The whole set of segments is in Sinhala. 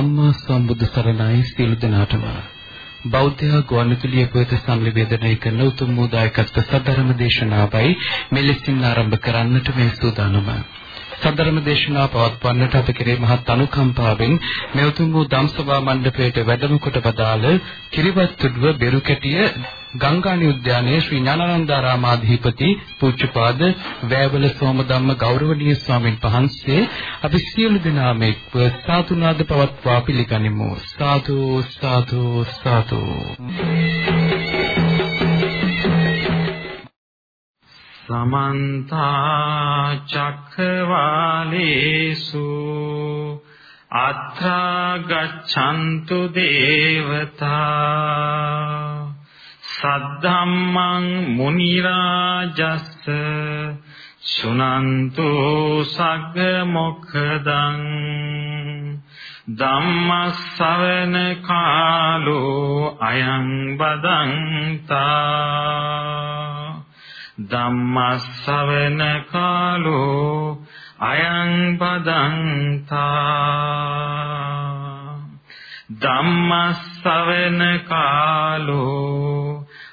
සම්මා සම්බුදු සරණයි සියලු දෙනාටම බෞද්ධ ගුවන්විදුලිය පුවත සංනිවේදනය කරන උතුම් වූ දායකත්ව සද්ධර්ම දේශනාවයි මෙලෙසින් ආරම්භ කරන්නට මේ සූදානම. සද්ධර්ම දේශනාව පවත්වන්නට අප කෙරේ මහත් අනුකම්පාවෙන් මේ උතුම් වූ ධම්සභා මණ්ඩපයට වැඩම කොට වදාළ කිරිවත්තුඩුව බෙරුකැටිය ගංගානි උද්‍යානයේ ශ්‍රී ඥානানন্দාරාමාධිපති පූජ්‍යපාද වැවල සෝමධම්ම ගෞරවනීය ස්වාමීන් වහන්සේ අපි සියලු දෙනාම එක්ව සාතුනාද පවත්වා පිළිගනිමු. සාදු සාදු සාදු. සමන්ත චක්කවාලේසු අත්‍රා ගච්ඡන්තු දේවතා සද්ධම්මං මුනි රාජස්ස සුනන්තු සග්ග මොක්ඛදං ධම්මස්සවන කාලෝ අයං බදන්තා ධම්මස්සවන කාලෝ අයං බදන්තා ධම්මස්සවන කාලෝ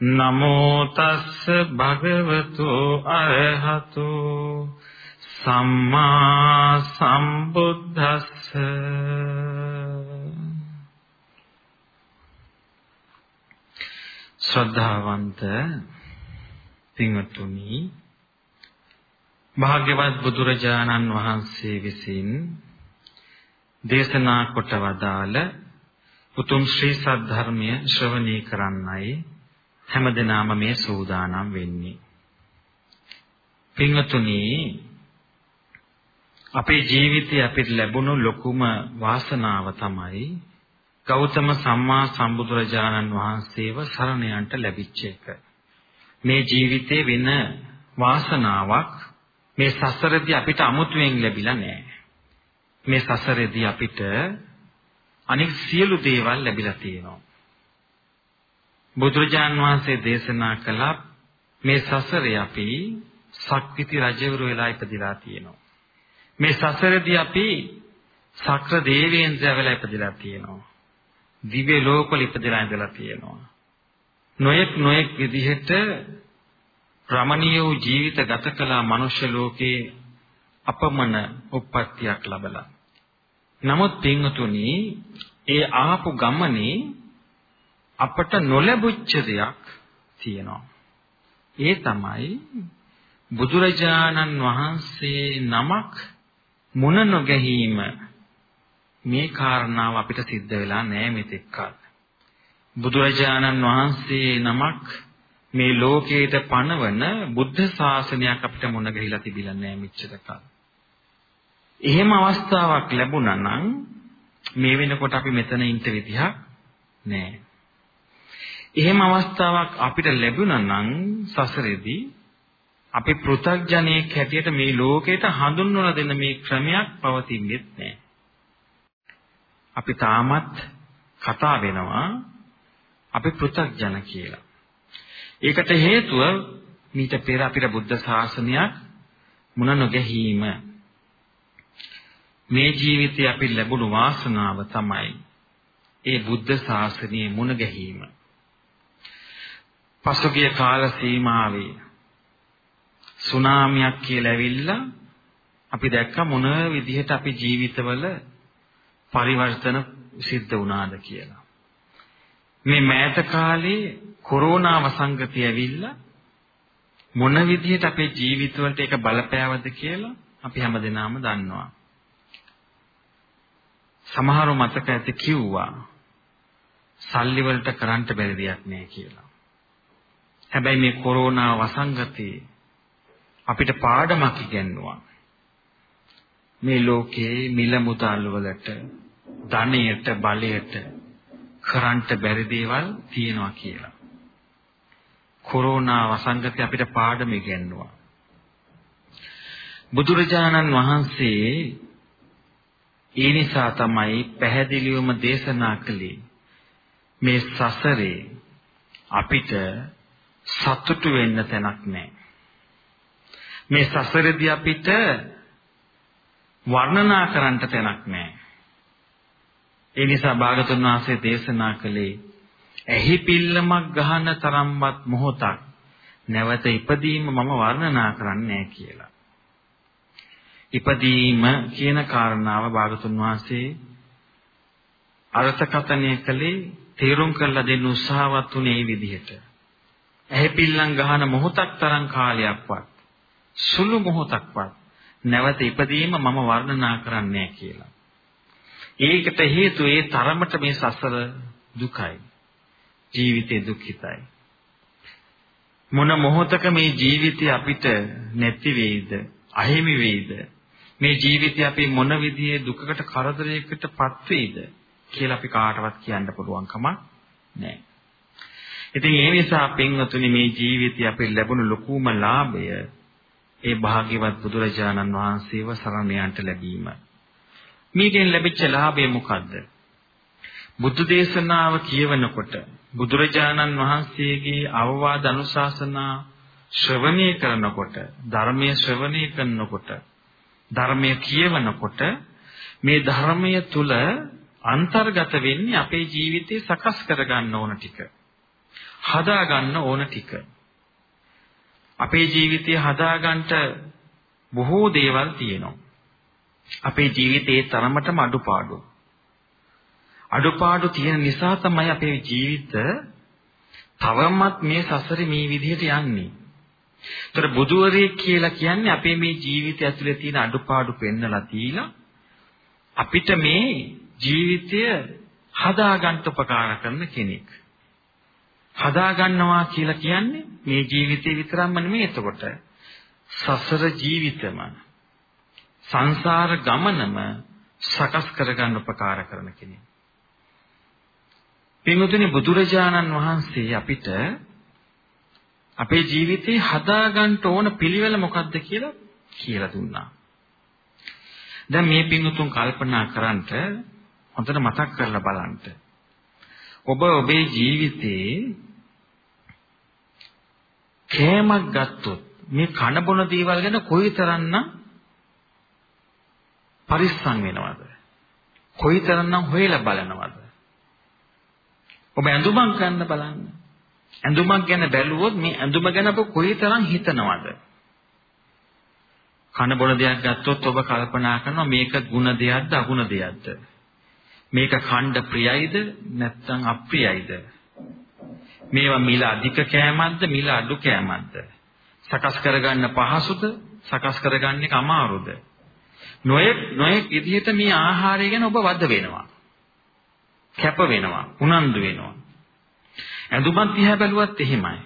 නමෝ තස්ස භගවතු අරහතු සම්මා සම්බුද්දස්ස ශ්‍රද්ධාවන්ත පින්වත්නි භාග්‍යවත් බුදුරජාණන් වහන්සේ විසින් දේශනා කොට වදාළ උතුම් ශ්‍රී සද්ධර්මය ශ්‍රවණය කරන්නයි හැමදෙනාම මේ සූදානම් වෙන්නේ. පින්වතුනි අපේ ජීවිතයේ අපිට ලැබුණු ලොකුම වාසනාව තමයි ගෞතම සම්මා සම්බුදුරජාණන් වහන්සේව සරණ යන්නට ලැබිච්ච එක. මේ ජීවිතේ වෙන වාසනාවක් මේ සසරදී අපිට අමුතුවෙන් ලැබිලා නැහැ. මේ සසරේදී අපිට අනෙක් සියලු දේවල් ලැබිලා තියෙනවා. බුදුරජාන් වහන්සේ දේශනා කළ මේ සසරේ අපි සක්විති රජවරු වෙලා ඉපදිලා තියෙනවා. මේ සසරේදී අපි සක්‍ර දේවේන්ද්‍රය වෙලා ඉපදිලා තියෙනවා. දිව්‍ය ලෝකවල ඉපදලා ඉඳලා තියෙනවා. නොයෙක් නොයෙක් විදිහට රමණීය වූ ජීවිත ගත කළ මනුෂ්‍ය ලෝකේ අපමණ උප්පත්තියක් ලැබලා. නමුත් පින්වතුනි ඒ ආපු ගමනේ අපට නොලැබුච්ච දෙයක් තියෙනවා. ඒ තමයි බුදුරජාණන් වහන්සේ නමක් මුණ නොගැහිම මේ කාරණාව අපිට සිද්ධ වෙලා නැහැ මෙතෙක් කල. බුදුරජාණන් වහන්සේ නමක් මේ ලෝකයට පණවන බුද්ධ ශාසනයක් අපිට මුණ ගැහිලා තිබිලා නැහැ මෙච්චර කල. එහෙම අවස්ථාවක් ලැබුණා නම් මේ වෙනකොට අපි මෙතන ඉන්න විදිහක් නැහැ. එහෙම අවස්ථාවක් අපිට ලැබුණා නම් සසරේදී අපි පෘථග්ජනයෙක් හැටියට මේ ලෝකයට හඳුන්වලා දෙන මේ ක්‍රමයක් පවතින්නේ නැහැ. අපි තාමත් කතා වෙනවා අපි පෘථග්ජන කියලා. ඒකට හේතුව මීට පෙර අපිට බුද්ධ ශාසනයක් මුණ නොගැහිීම මේ ජීවිතේ අපි ලැබුණු වාසනාව තමයි ඒ බුද්ධ ශාසනයේ මුණ ගැහිීම. පසුගිය කාල සීමාවේ සුනාමියක් කියලා ඇවිල්ලා අපි දැක්ක මොන විදිහට අපි ජීවිතවල පරිවර්තන සිද්ධ වුණාද කියලා. මේ මෑත කාලේ කොරෝනා වසංගතය ඇවිල්ලා මොන විදිහට අපේ ජීවිතවලට ඒක බලපෑවද කියලා අපි හැමදෙනාම දන්නවා. සමහරව මතක ඇති කිව්වා සල්ලි වලට කරන්න බැරි දෙයක් නෑ කියලා. හැබැයි මේ කොරෝනා වසංගතේ අපිට පාඩමක් ඉගෙනුවා. මේ ලෝකේ මිල මුදල් වලට ධනයට බලයට කරන්ට බැරි දේවල් තියෙනවා කියලා. කොරෝනා වසංගතය අපිට පාඩම ඉගෙනුවා. බුදුරජාණන් වහන්සේ ඒ නිසා තමයි පැහැදිලිවම දේශනා කළේ මේ සසරේ අපිට සතුටු වෙන්න තැනක් නැහැ. මේ සසරේදී අපිට වර්ණනා කරන්න තැනක් නැහැ. ඒ නිසා භාගතුන් වහන්සේ දේශනා කළේ ඇහි පිල්ලමක් ගහන තරම්වත් මොහොතක් නැවත ඉපදීම මම වර්ණනා කරන්නේ කියලා. ඉපදීම කියන කාරණාව භාගතුන් වහන්සේ අර්ථකථනය කළේ තේරුම් කරලා දෙන්න උත්සාහවත් උනේ මේ විදිහට. ඇහි පිල්ලම් ගහන මොහොතක් තරම් කාලයක්වත් සුළු මොහොතක්වත් නැවත ඉපදීම මම වර්ණනා කරන්නේ කියලා. ඒකට හේතුව ඒ තරමට මේ සසර දුකයි. ජීවිතේ දුක්ඛිතයි. මොන මොහොතක මේ ජීවිතය අපිට නැති වෙයිද? අහිමි වෙයිද? මේ ජීවිතය අපි මොන විදිහේ දුකකට කරදරයකටපත් වෙයිද කියලා අපි කාටවත් කියන්න පුළුවන් කමක් නැහැ. ඉතින් ඒ නිසා පින්වතුනි මේ ජීවිතය අපිට ලැබුණු ලොකුම ලාභය ඒ භාග්‍යවත් බුදුරජාණන් වහන්සේව සරණ යන්ට ලැබීම. මේකෙන් ලැබිච්ච ලාභය මොකද්ද? බුදු දේශනාව කියවනකොට බුදුරජාණන් වහන්සේගේ අවවාද අනුශාසනා ශ්‍රවණය කරනකොට ධර්මයේ ශ්‍රවණය කරනකොට ධර්මය කියවනකොට මේ ධර්මය තුල අන්තර්ගත වෙන්නේ අපේ ජීවිතේ සකස් කරගන්න ඕන ටික. හදා ගන්න ඕන ටික. අපේ ජීවිතය හදාගන්න බොහෝ දේවල් තියෙනවා. අපේ ජීවිතයේ තරමටම අඩුපාඩු. අඩුපාඩු තියෙන නිසා තමයි අපේ ජීවිත තවමත් මේ සසරේ මේ විදිහට යන්නේ. ඒතර බුදුවරයෙක් කියලා කියන්නේ අපේ මේ ජීවිතය ඇතුලේ තියෙන අඩුපාඩු පෙන්නලා දීලා අපිට මේ ජීවිතය හදාගන්න උපකාර කරන කෙනෙක්. හදා ගන්නවා කියලා කියන්නේ මේ ජීවිතේ විතරක්ම නෙමෙයි එතකොට සසර ජීවිතම සංසාර ගමනම සකස් කරගන්න උපකාර කරන කෙනෙක්. පින්වතුනි බුදුරජාණන් වහන්සේ අපිට අපේ ජීවිතේ හදාගන්න ඕන පිළිවෙල මොකක්ද කියලා කියලා දුන්නා. දැන් මේ පින්වතුන් කල්පනා කරන්ට හොඳට මතක් කරලා බලන්න. ඔබ ඔබේ ජීවිතේ කෑමක් ගත්තොත් මේ කන බොන දේවල් ගැන කොයිතරම්නම් පරිස්සම් වෙනවද? කොයිතරම්නම් හොයලා බලනවද? ඔබ ඇඳුමක් ගන්න බලන්න. ඇඳුමක් ගැන බැලුවොත් මේ ඇඳුම ගැන ඔබ කොයිතරම් හිතනවද? කන බොන දෙයක් ගත්තොත් ඔබ කල්පනා කරනවා මේක ಗುಣ දෙයක්ද අගුණ දෙයක්ද? මේක ඛණ්ඩ ප්‍රියයිද නැත්නම් අප්‍රියයිද? මේවා මිල අධික කෑමක්ද මිල අඩු කෑමක්ද? සකස් කරගන්න පහසුද? සකස් කරගන්න එක අමාරුද? නොයෙක් නොයෙක් විදිහට මේ ආහාරය ගැන ඔබ වද වෙනවා. කැප වෙනවා, උනන්දු වෙනවා. ඇඳුමක් දිහා බැලුවත් එහෙමයි.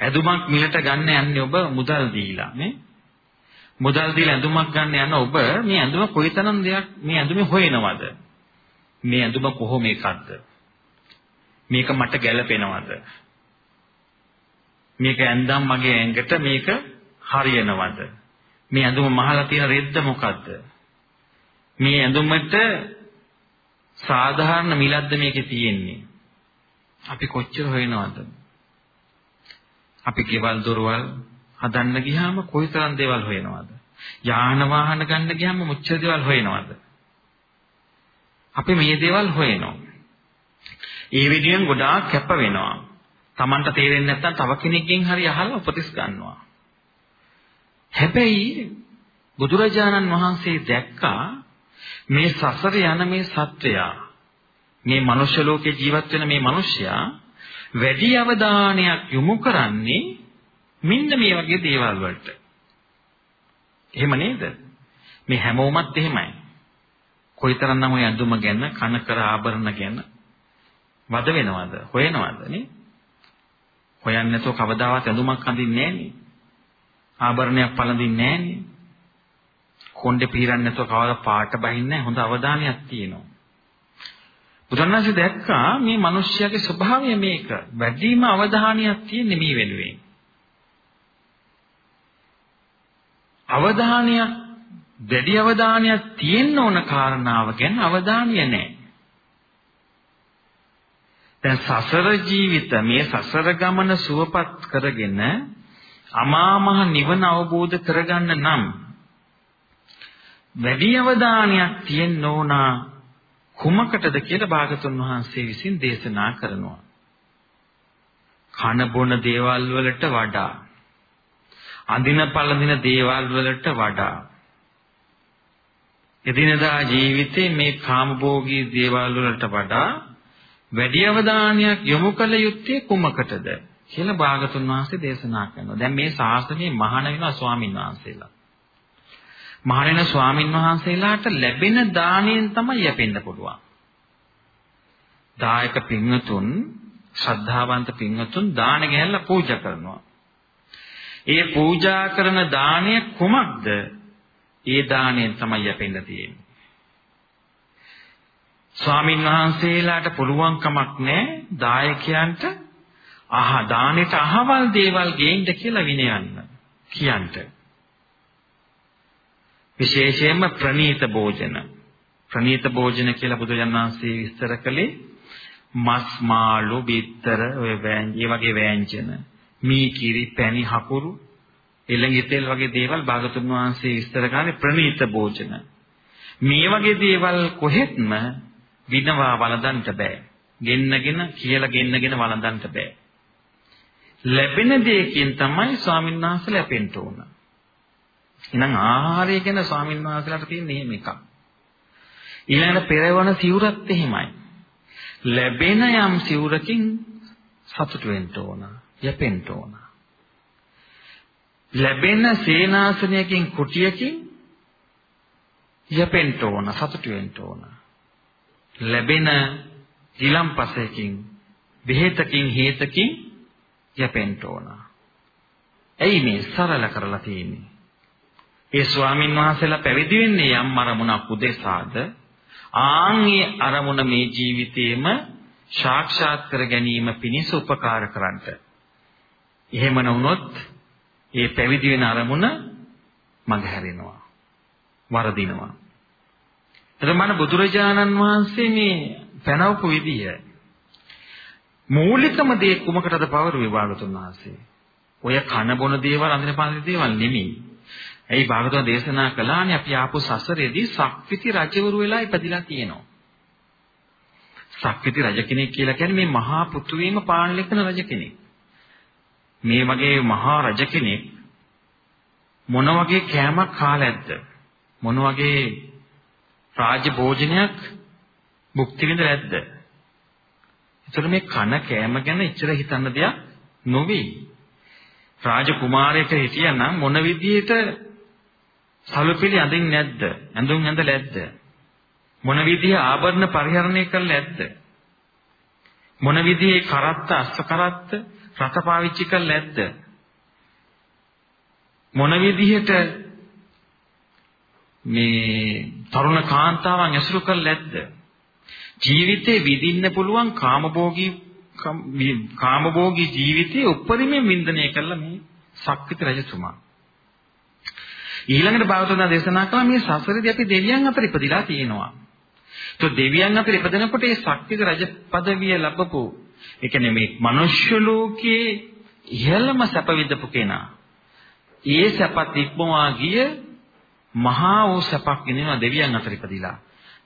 ඇඳුමක් මිලට ගන්න යන්නේ ඔබ මුදල් දීලා නේ? මුදල් දීලා ඇඳුමක් ගන්න යන ඔබ මේ ඇඳුම කොයිතරම් දෙයක් මේ ඇඳුමේ හොයනවද? මේ ඇඳුම කොහොම එකක්ද? මේක මට ගැළපෙනවද? මේක ඇඳන් මගේ ඇඟට මේක හරියනවද? මේ ඇඳුම මහලා තියෙන රෙද්ද මොකද්ද? මේ ඇඳුමට සාධාරණ මිලක්ද මේකේ තියෙන්නේ? අපි කොච්චර හොයනවද? අපි ගෙවල් දොරවල් හදන්න ගියාම කොයිතරම් දේවල් හොයනවද? යාන වාහන ගන්න ගියාම මුච්චර දේවල් හොයනවද? අපි මේ දේවල් හොයනවා. ඒ විදිහෙන් ගොඩාක් කැප වෙනවා. Tamanට තේරෙන්නේ නැත්නම් තව කෙනෙක්ගෙන් හරි අහලා උපදෙස් ගන්නවා. හැබැයි බුදුරජාණන් වහන්සේ දැක්කා මේ සසර යන මේ සත්වයා මේ මනුෂ්‍ය ලෝකේ ජීවත් වෙන මේ මිනිසයා වැඩි අවධානයක් යොමු කරන්නේ මෙන්න මේ වගේ දේවල් වලට. එහෙම නේද? මේ හැමෝමත් එහෙමයි. කොයිතරම්නම් ඔය ඇඳුම ගැන, කන කර ආභරණ ගැන වද වෙනවද? හොයනවද නේ? හොයන්නේ නැතුව කවදාවත් ඇඳුමක් අඳින්නේ නැහනේ. ආභරණයක් පළඳින්නේ නැහනේ. කොණ්ඩේ පීරන්නේ නැතුව කවදා පාට බහින්නේ නැහැ. හොඳ අවධානයක් තියෙනවා. බුදුරණාහි දැක්කා මේ මිනිස්යාගේ ස්වභාවය මේක. වැඩිම අවධානයක් තියෙන්නේ මේ වෙනුවෙන්. අවධානයක් වැඩි අවධානයක් තියෙන්න ඕන කාරණාව ගැන අවධානය නැහැ. දැන් සසර ජීවිත මේ සසර ගමන සුවපත් කරගෙන අමා මහ නිවන අවබෝධ කරගන්න නම් වැඩි අවධානයක් තියෙන්න ඕන කුමකටද කියලා භාගතුන් වහන්සේ විසින් දේශනා කරනවා. කන බොන දේවල් වලට වඩා අඳින පළඳින දේවල් වලට වඩා එදිනදා ජීවිතේ මේ කාමභෝගී දේවල් වලට වඩා වැඩි අවධානයක් යොමු කළ යුත්තේ කුමකටද කියලා භාගතුන් වහන්සේ දේශනා කරනවා. දැන් මේ ශාසනයේ මහාන වෙනවා ස්වාමින් වහන්සේලා. මහාන වෙන ස්වාමින් වහන්සේලාට ලැබෙන දාණයෙන් තමයි යැපෙන්න පුළුවන්. දායක පින්වතුන් ශ්‍රද්ධාවන්ත පින්වතුන් දාන ගැහැල්ලා පූජා කරනවා. ඒ පූජා කරන දාණය කුමක්ද? ඒ දාණයෙන් තමයි යැපෙන්න තියෙන්නේ. ස්වාමින් වහන්සේලාට පුළුවන් කමක් නැහැ දායකයන්ට අහ දානෙට අහවල් දේවල් ගේන්න කියලා විනයන්න කියන්ට. විශේෂයෙන්ම ප්‍රනීත භෝජන. ප්‍රනීත භෝජන කියලා බුදුරජාණන් වහන්සේ විස්තර කළේ මස් මාළු බිත්තර ඔය වෑංජි වගේ වෑංජන මී කිරි පැණි හකුරු එළඟි තෙල් වගේ දේවල් භාගතුන් වහන්සේ විස්තර කරන්නේ ප්‍රනීත භෝජන. මේ වගේ දේවල් කොහෙත්ම විනවා වළඳන්න බෑ. ගෙන්නගෙන කියලා ගෙන්නගෙන වළඳන්න බෑ. ලැබෙන දෙයකින් තමයි ස්වාමීන් වහන්සේ ලැබෙන්න ඕන. එහෙනම් ආහාරය ගැන ස්වාමීන් වහන්සේලාට තියෙන එහෙම එකක්. ඊළඟට පෙරවන සිවුරත් එහෙමයි. ලැබෙන යම් සිවුරකින් සතුට වෙන්න ඕන. යැපෙන්න ඕන. ලැබෙන සේනාසනයකින් කුටියකින් යැපෙන්න ඕන සතුට වෙන්න ඕන. ලැබෙන ඊලම්පසයකින් බෙහෙතකින් හේතකින් යැපෙන්න ඕන. ඇයි මේ සරල කරලා තියෙන්නේ? ඒ ස්වාමින් වහන්සේලා පැවිදි වෙන්නේ යම් අරමුණක් උදෙසාද ආන්ගේ අරමුණ මේ ජීවිතේම සාක්ෂාත් කර ගැනීම පිණිස උපකාර කරන්නට. එහෙම නොවුනොත් ඒ පැවිදි වෙන අරමුණ මගහැරෙනවා. වරදිනවා. එතකොට බුදුරජාණන් වහන්සේ මේ පැනවපු විදිය මූලිකම දේ කුමකටද පවර විභාගතුන් වහන්සේ. ඔය කන බොන දේවල් අඳින පාන දේවල් නෙමෙයි. ඇයි භාගතුන් දේශනා කළානේ අපි ආපු සසරේදී සක්විති රජවරු වෙලා ඉපදිලා තියෙනවා. සක්විති රජ කෙනෙක් කියලා කියන්නේ මේ මහා පෘථුවිම පාලනය කරන රජ කෙනෙක්. මේ වගේ මහා රජ කෙනෙක් මොන වගේ කෑමක් කාලැද්ද? මොන වගේ රාජ භෝජනයක් භුක්ති විඳ නැද්ද? ඒතර මේ කන කෑම ගැන එච්චර හිතන්න දෙයක් නොවේ. රාජ කුමාරයෙක් හිටියනම් මොන විදිහට සලුපිලි අඳින්නේ නැද්ද? ඇඳුම් ඇඳලා නැද්ද? මොන විදිහේ ආභරණ පරිහරණය කරලා නැද්ද? මොන විදිහේ කරත්ත අස්ස කරත්ත රස පාවිච්චි කරලා නැද්ද? මොන විදිහට මේ තරුණ කාන්තාවන් ඇසුරු කළාද? ජීවිතේ විඳින්න පුළුවන් කාමභෝගී කාමභෝගී ජීවිතයේ උපරිමයෙන් වින්දනය කළ මේ ශක්තිත රජතුමා. ඊළඟට භාගතුන් දේශනා කළා මේ සසරදී අපි දෙවියන් අතර ඉපදිලා තියෙනවා. તો දෙවියන් අතර ඉපදෙනකොට මේ ශක්තිත රජ পদවිය ලැබපු ඒ කියන්නේ මේ මිනිස් ලෝකයේ ඉහළම සැප විඳපු කෙනා ඒ සැපත් ඉක්මවා ගිය මහා වූ සැපක් විඳිනවා දෙවියන් අතර ඉපදිලා.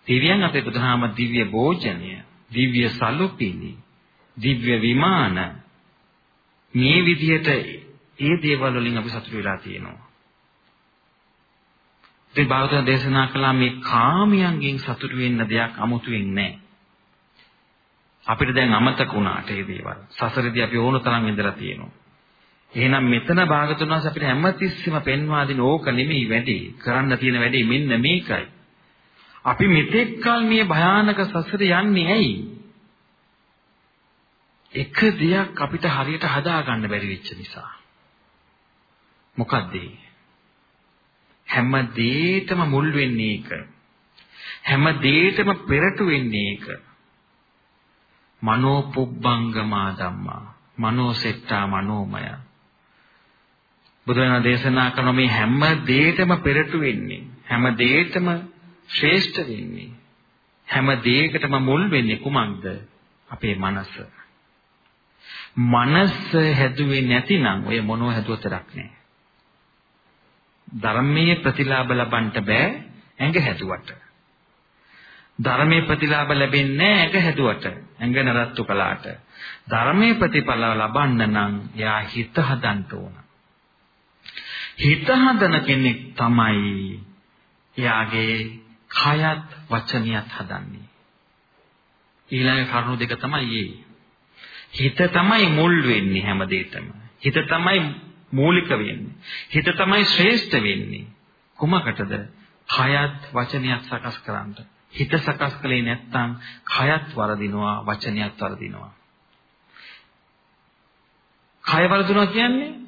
දෙවියන් අතර ඉපදුනාම දිව්‍ය භෝජනය, දිව්‍ය සලුපිලි, දිව්‍ය විමාන මේ විදිහට ඒ දේවල් වලින් අපි සතුටු වෙලා තියෙනවා. ඒ භාගතුන් දේශනා කළා මේ කාමයන්ගෙන් සතුටු වෙන්න දෙයක් 아무තුවෙන් නැහැ. අපිට දැන් අමතක වුණාට මේ දේවල්. සසරේදී අපි ඕන තරම් ඉඳලා තියෙනවා. එහෙනම් මෙතන භාගතුන් වහන්සේ අපිට හැමතිස්සෙම පෙන්වා දෙන ඕක නෙමෙයි වැඩි. කරන්න තියෙන වැඩේ මෙන්න මේකයි. අපි මෙතෙක් කල මේ භයානක සසරේ යන්නේ ඇයි? එක දෙයක් අපිට හරියට හදාගන්න බැරි වෙච්ච නිසා. මොකද්ද හැම දෙයකම මුල් වෙන්නේ ඒක. හැම දෙයකම පෙරටු වෙන්නේ ඒක. මනෝ පුබ්බංගමා ධම්මා. මනෝ සෙට්ටා මනෝමය. බුදුරජාණන් දේශනා කරන මේ හැම දෙයකම පෙරටු වෙන්නේ හැම දෙයකම ශ්‍රේෂ්ඨ වෙන්නේ හැම දෙයකටම මුල් වෙන්නේ කුමක්ද? අපේ මනස. මනස හැදුවේ නැතිනම් ඔය මොනව හැදුවතරක් නෑ. ධර්මයේ ප්‍රතිලාභ ලබන්න බෑ ඇඟ හැදුවට. ධර්මයේ ප්‍රතිලාභ ලැබෙන්නේ ඇඟ හැදුවට ඇඟ නරත්තු කළාට. ධර්මයේ ප්‍රතිඵල ලබන්න නම් යා හිත හදන්න ඕන. හිත හදන කෙනෙක් තමයි එයාගේ කයත් වචනියත් හදන්නේ. ඊළඟ කරුණු දෙක තමයි හිත තමයි මුල් වෙන්නේ හැම දෙයකම. හිත තමයි මූලික වෙන්නේ. හිත තමයි ශ්‍රේෂ්ඨ වෙන්නේ. කුමකටද? කයත් වචනයත් සකස් කරන්න. හිත සකස් කළේ නැත්නම් කයත් වරදිනවා වචනයත් වරදිනවා. කය වරදිනවා කියන්නේ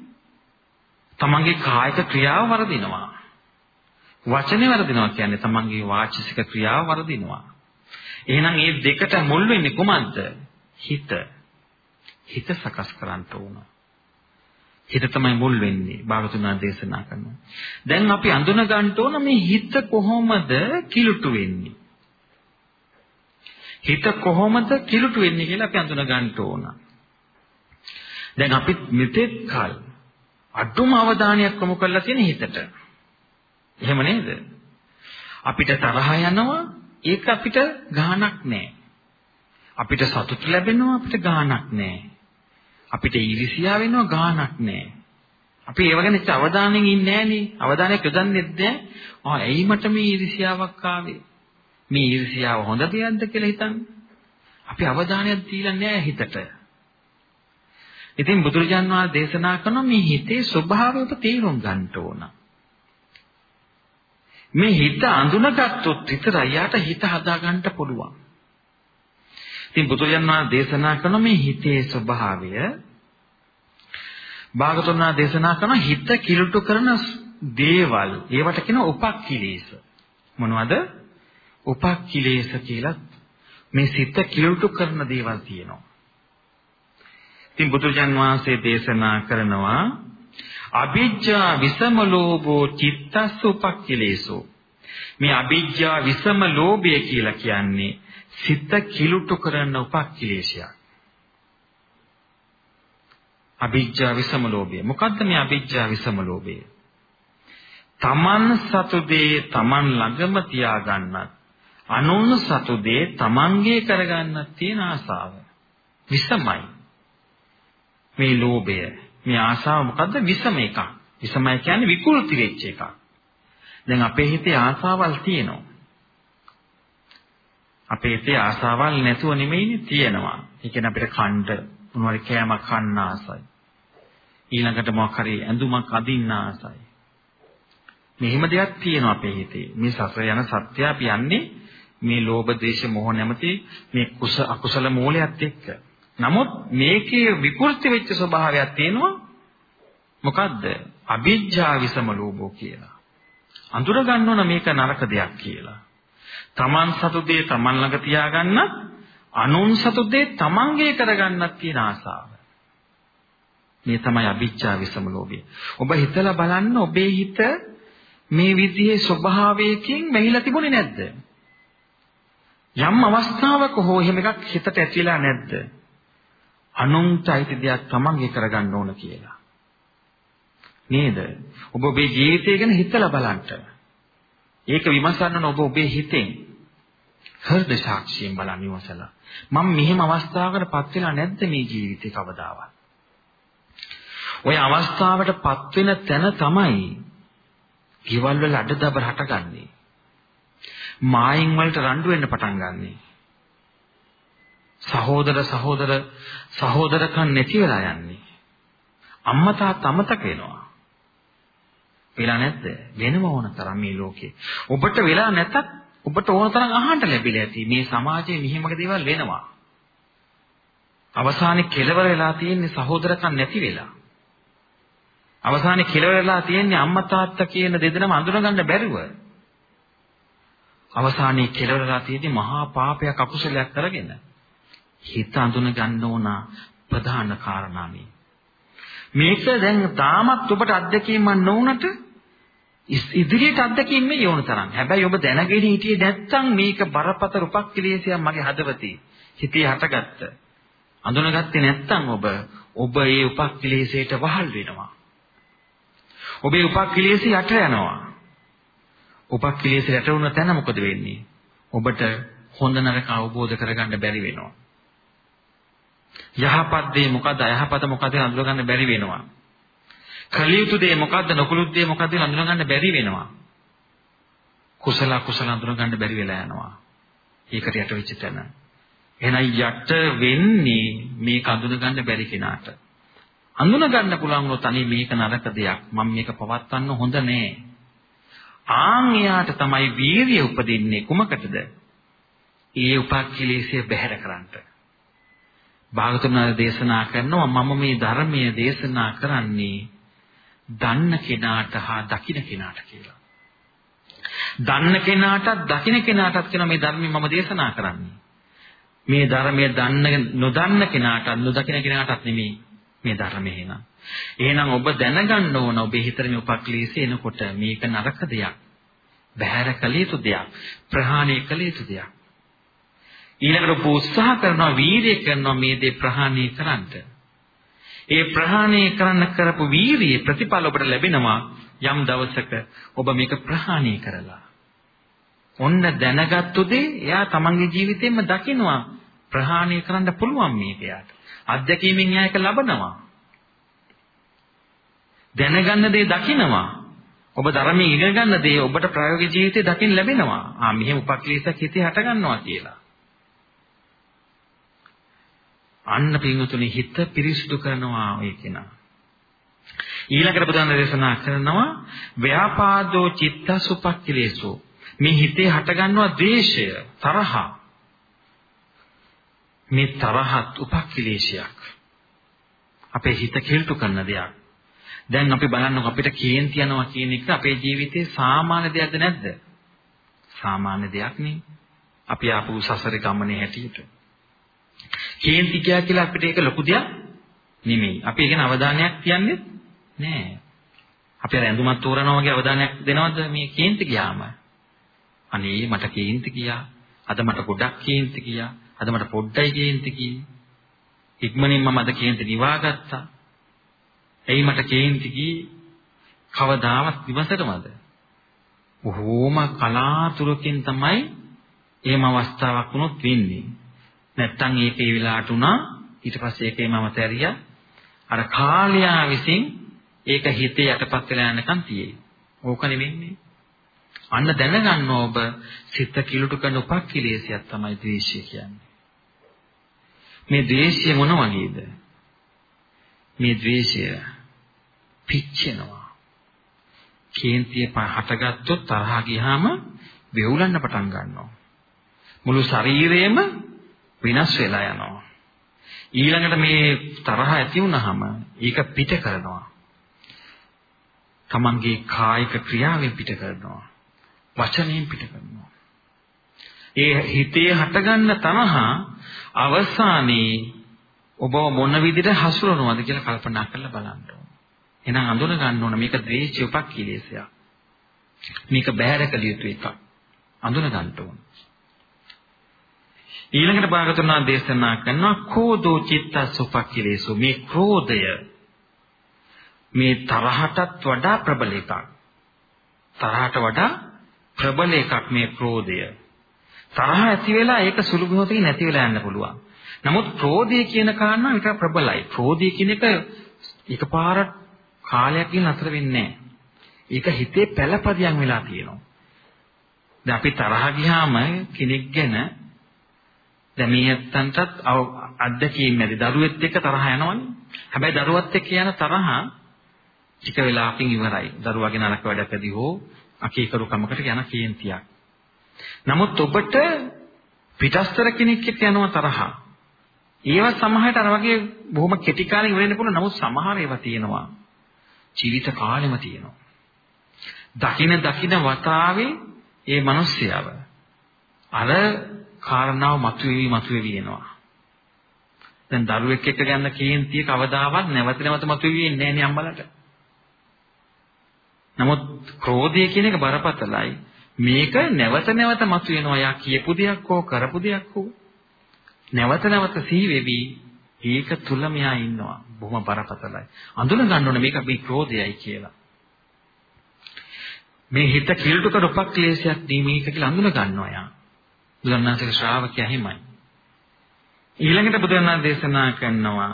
තමන්ගේ කායික ක්‍රියාව වරදිනවා. වචනේ වරදිනවා කියන්නේ තමන්ගේ වාචික ක්‍රියාව වරදිනවා. එහෙනම් මේ දෙකට මුල් වෙන්නේ කොහොමද? හිත. හිත සකස් කරන්න ඕන. හිත තමයි මුල් වෙන්නේ. භාගතුනා දේශනා කරනවා. දැන් අපි අඳුන ගන්න ඕන මේ හිත කොහොමද කිලුටු වෙන්නේ? හිත කොහොමද කිලුටු වෙන්නේ කියලා අපි අඳුන ගන්න ඕන. දැන් අපි මෙතෙක් කල අඩුම අවධානයක් යොමු කරලා තියෙන හිතට. එහෙම නේද? අපිට තරහ යනවා ඒක අපිට ගාණක් නැහැ. අපිට සතුට ලැබෙනවා අපිට ගාණක් නැහැ. අපිට ඊර්ෂියා වෙනවා ගාණක් නැහැ. අපි ඒව ගැන අවධානයෙන් ඉන්නේ නැහනේ. අවධානයක් යොදන්නේ නැහැ. ආ ඇයි මට මේ ඊර්ෂියාවක් ආවේ? මේ ඊර්ෂියාව හොඳ දෙයක්ද කියලා හිතන්නේ. අපි අවධානයක් දීලා නැහැ හිතට. ඉතින් බුදුරජාන් වහන්සේ දේශනා කරන මේ හිතේ ස්වභාවය ඔබ තේරුම් ගන්න ඕන. මේ හිත අඳුනගත්තොත් විතරයි යාට හිත හදාගන්න පුළුවන්. ඉතින් බුදුරජාන් වහන්සේ දේශනා කරන මේ හිතේ ස්වභාවය භාගතුනා දේශනා කරන හිත කිලුටු කරන දේවල් ඒවට කියන උපක්ඛිලේශ. මොනවද? උපක්ඛිලේශ කියලා මේ සිත කිලුටු කරන දේවල් තියෙනවා. ඉතින් බුදුරජාන් වහන්සේ දේශනා කරනවා අවිජ්ජා විසම ලෝභෝ චිත්තස්ස උපක්ඛිලේසෝ. මේ අවිජ්ජා විසම ලෝභය කියලා කියන්නේ සිත කිලුටු කරන උපක්ඛිලේශයක්. අවිජ්ජා විසම ලෝභය. මොකද්ද මේ අවිජ්ජා විසම ලෝභය? තමන් සතු දේ තමන් ළඟම තියාගන්නත් අනුන් සතු දේ තමන්ගේ කරගන්නත් තියෙන ආසාව. විසමයි. මේ ලෝභය මේ ආසාව මොකද්ද? විසම එකක්. විසමයි කියන්නේ විකෘති වෙච්ච එකක්. දැන් අපේ හිතේ ආසාවල් තියෙනවා. අපේ හිතේ ආසාවල් නැතුව නෙමෙයිනේ තියෙනවා. ඒ කියන්නේ අපිට කණ්ඩ මොනවාරි කෑමක් කන්න ආසයි. ඊළඟට මොකක් හරි ඇඳුමක් අදින්න ආසයි. මෙහෙම දෙයක් තියෙනවා අපේ හිතේ. මේ සසර යන සත්‍ය අපි යන්නේ මේ ලෝභ දේශ මොහ නැමැති මේ කුස අකුසල මූලයක් එක්ක. නමුත් මේකේ විකෘති වෙච්ච ස්වභාවයක් තියෙනවා. මොකද්ද? අවිජ්ජා විසම ලෝභෝ කියලා. අඳුර ගන්න ඕන මේක නරක දෙයක් කියලා. Taman සතු දේ Taman ළඟ තියාගන්නත්, අනුන් සතු දේ Tamanගේ කරගන්නත් තියෙන ආසාව. මේ තමයි අවිජ්ජා විසම ලෝභය. ඔබ හිතලා බලන්න ඔබේ හිත මේ විදිහේ ස්වභාවයකින් මෙහිලා තිබුණේ නැද්ද? යම් අවස්ථාවක හෝ එහෙම එකක් හිතට ඇතිලා නැද්ද? අනුන්ට අයිති දෙයක් තමන්ගේ කරගන්න ඕන කියලා. නේද? ඔබ ඔබේ ජීවිතය ගැන හිතලා බලන්න. ඒක විමසන්න ඔබ ඔබේ හිතෙන් හෘද සාක්ෂියෙන් බලන්න ඉවසලා. මම මෙහෙම අවස්ථාවකටපත් වෙලා නැද්ද මේ ජීවිතේ කවදාවත්? ওই අවස්ථාවටපත් වෙන තැන තමයි ගෙවල් වල අඩදබර හටගන්නේ. මායින් වලට රණ්ඩු වෙන්න පටන් ගන්නනේ. සහෝදර සහෝදර සහෝදරකම් නැති වෙලා යන්නේ. අම්මා තාත්තා අමතක වෙනවා. වෙලා නැද්ද? වෙනම ඕන තරම් මේ ලෝකේ. ඔබට වෙලා නැතත් ඔබට ඕන තරම් අහන්න ලැබිලා ඇති. මේ සමාජයේ මෙහෙමක දේවල් වෙනවා. අවසානයේ කෙලවර වෙලා තියෙන්නේ සහෝදරකම් නැති වෙලා. අවසානයේ කෙලවර වෙලා තියෙන්නේ අම්මා තාත්තා කියන දෙදෙනාම අඳුනගන්න බැරිව. අවසානයේ කෙලවර වෙලා තියෙන්නේ මහා පාපයක් අකුසලයක් කරගෙන. හිත අඳුන ගන්න ඕන ප්‍රධාන කාරණා මේ. මේක දැන් තාමත් ඔබට අත්දැකීම නොවුනට ඉදිරියට අත්දැකීම් මේ යෝන තරම්. හැබැයි ඔබ දැනගෙන හිටියේ නැත්නම් මේක බරපතල උපක්ඛලේශයක් මගේ හදවතේ හිතේ හටගත්ත. අඳුනගත්තේ නැත්නම් ඔබ ඔබ ඒ උපක්ඛලේශයට වහල් වෙනවා. ඔබේ උපක්ඛලේශය යට යනවා. උපක්ඛලේශය යට වුණ තැන මොකද වෙන්නේ? ඔබට හොඳ නරක අවබෝධ කරගන්න බැරි වෙනවා. යහපත් දේ මොකද්ද අයහපත මොකද්ද අඳුර ගන්න බැරි වෙනවා. කලියුතු දේ මොකද්ද නොකලුත් දේ මොකද්ද අඳුර ගන්න බැරි වෙනවා. කුසල කුසල අඳුර ගන්න බැරි වෙලා යනවා. ඒකට යට වෙච්ච තැන. එහෙනම් යට වෙන්නේ මේක අඳුන ගන්න බැරි කෙනාට. අඳුන ගන්න පුළුවන් වුණොත් අනේ මේක නරක දෙයක්. මම මේක පවත්වන්න හොඳ නෑ. ආන් එයාට තමයි වීරිය උපදින්නේ කුමකටද? ඒ උපක්ඛලීසිය බැහැර කරන්නට. භාගතුන් දේශනා කරනවා මම මේ ධර්මයේ දේශනා කරන්නේ දන්න කෙනාට හා දකින්න කෙනාට කියලා. දන්න කෙනාටත් දකින්න කෙනාටත් කියන මේ ධර්මය මම දේශනා කරන්නේ. මේ ධර්මයේ දන්න නොදන්න කෙනාටත් නොදකින්න කෙනාටත් නෙමෙයි මේ ධර්මය එහෙනම්. එහෙනම් ඔබ දැනගන්න ඕන ඔබේ හිතේ මේ උපක්ලීසය එනකොට මේක නරක දෙයක්. බහැර කළ යුතු දෙයක්. ප්‍රහාණය කළ යුතු දෙයක්. ඊළඟට උත්සාහ කරනවා වීර්යය කරනවා මේ දේ ප්‍රහාණය කරන්නට. ඒ ප්‍රහාණය කරන්න කරපු වීර්යයේ ප්‍රතිඵල ඔබට ලැබෙනවා යම් දවසක ඔබ මේක ප්‍රහාණය කරලා. ඔන්න දැනගත්තු දේ එයා තමන්ගේ ජීවිතේම දකිනවා ප්‍රහාණය කරන්න පුළුවන් මේක එයාට. අත්දැකීමෙන් එයා ඒක ලබනවා. දැනගන්න දේ දකිනවා. ඔබ ධර්මයේ ඉගෙන ගන්න දේ ඔබට ප්‍රායෝගික ජීවිතේ දකින්න ලැබෙනවා. ආ මෙහෙම උපක්ලේශයක් හිතේ හට ගන්නවා කියලා. අන්න පින්වතුනි හිත පිරිසිදු කරනවා ඔය කෙනා. ඊළඟට බුදුන් දේශනා කරනවා ව්‍යාපාදෝ චිත්තසුපක්ඛිලේසෝ. මේ හිතේ හටගන්නවා ද්වේෂය තරහ. මේ තරහත් උපක්ඛිලේශයක්. අපේ හිත කිල්තු කරන දෙයක්. දැන් අපි බලන්නකො අපිට කේන්ති යනවා කියන එක අපේ ජීවිතේ සාමාන්‍ය දෙයක්ද නැද්ද? සාමාන්‍ය දෙයක් නේ. අපි ආපු සසරේ ගමනේ හැටියට. කේන්ති කියා කියලා අපිට ඒක ලොකු දෙයක් නෙමෙයි. අපි ඒක අවධානයක් තියන්නේ නෑ. අපි අර ඇඳුමක් තෝරනවා වගේ අවධානයක් දෙනවද මේ කේන්ති ගියාම? අනේ මට කේන්ති ගියා. අද මට ගොඩක් කේන්ති ගියා. අද මට පොඩ්ඩයි කේන්ති ගියේ. ඉක්මනින් මම අද කේන්ති නිවාගත්තා. එයි මට කේන්ති ගියේ. කවදාවත් විමසටමද? බොහෝම කලාතුරකින් තමයි එහෙම අවස්ථාවක් වුණොත් වෙන්නේ. නැත්තම් ඒක ඒ වෙලාවට උනා ඊට පස්සේ ඒකේ මම තැරියා අර කාලයා විසින් ඒක හිතේ යටපත් වෙලා යනකම් තියෙයි. ඕක නෙවෙන්නේ. අන්න දැනගන්න ඔබ සිත කිලුට කරන උපක්ඛිලේශයක් තමයි ද්වේෂය කියන්නේ. මේ ද්වේෂය මොන වගේද? මේ ද්වේෂය පිච්චෙනවා. කේන්තිය හටගත්තොත් තරහ ගියාම වෙවුලන්න පටන් ගන්නවා. මුළු ශරීරයේම විනාශ වෙලා යනවා. ඊළඟට මේ තරහ ඇති වුනහම ඒක පිට කරනවා. තමන්ගේ කායික ක්‍රියාවෙන් පිට කරනවා. වචනයෙන් පිට කරනවා. ඒ හිතේ හටගන්න තරහ අවසානයේ ඔබ මොන විදිහට හසුරනවද කියලා කල්පනා කරලා බලන්න ඕන. එහෙනම් අඳුන ගන්න ඕන මේක ද්වේෂ උපක්ඛීලේශයක්. මේක බැහැර කළ යුතු එකක්. අඳුන ගන්න ඕන. ඊළඟට භාගතුන් වහන්සේ දේශනා කරනවා කෝදෝ චිත්තසුපක්ඛිලේසු මේ ක්‍රෝධය මේ තරහටත් වඩා ප්‍රබල එකක්. තරහට වඩා ප්‍රබල එකක් මේ ක්‍රෝධය. තරහ ඇති වෙලා ඒක සුළු මොහොතකින් නැති වෙලා යන්න පුළුවන්. නමුත් ක්‍රෝධය කියන කාරණා එක ප්‍රබලයි. ක්‍රෝධය කියන එක එකපාර කාලයකින් අතර වෙන්නේ නැහැ. ඒක හිතේ පළපදියම් වෙලා තියෙනවා. දැන් අපි තරහ ගියාම කෙනෙක් ගැන දැන් මේ ඇත්තන්ටත් අත්දැකීම් නැති දරුවෙක් එක්ක තරහ යනවනේ. හැබැයි දරුවත් එක්ක යන තරහ ටික වෙලාවකින් ඉවරයි. දරුවාගේ නරක වැඩකදී හෝ අකීකරුකමකට යන කේන්තියක්. නමුත් ඔබට පිටස්තර කෙනෙක් එක්ක යනවා තරහ. ඒවා සමහරට අර වගේ බොහොම කෙටි කාලෙකින් වෙන්න පුළුවන්. නමුත් සමහර ඒවා තියෙනවා. ජීවිත කාලෙම තියෙනවා. දකින දකින වතාවේ ඒ මිනිස්යාව අර කාරණාව මතුවේවි මතුවේවි එනවා. දැන් දරුවෙක් එක්ක ගන්න කේන්තිය කවදාවත් නැවත නැවත මතුවෙන්නේ නැහැ නේ අම්මලට. නමුත් ක්‍රෝධය කියන එක බරපතලයි. මේක නැවත නැවත මතුවෙනවා. යා කියපු දෙයක් හෝ කරපු දෙයක් හෝ නැවත නැවත සිහි වෙවි ඒක තුල මෙයා ඉන්නවා. බොහොම බරපතලයි. අඳුන ගන්න ඕනේ මේක මේ ක්‍රෝධයයි කියලා. මේ හිත කිලුට කර උපක්ලේශයක් දීමේක කියලා අඳුන ගන්නවා යා. බුදුරණාහිගේ ශ්‍රාවකයා එහෙමයි. ඊළඟට බුදුරණා දේශනා කරනවා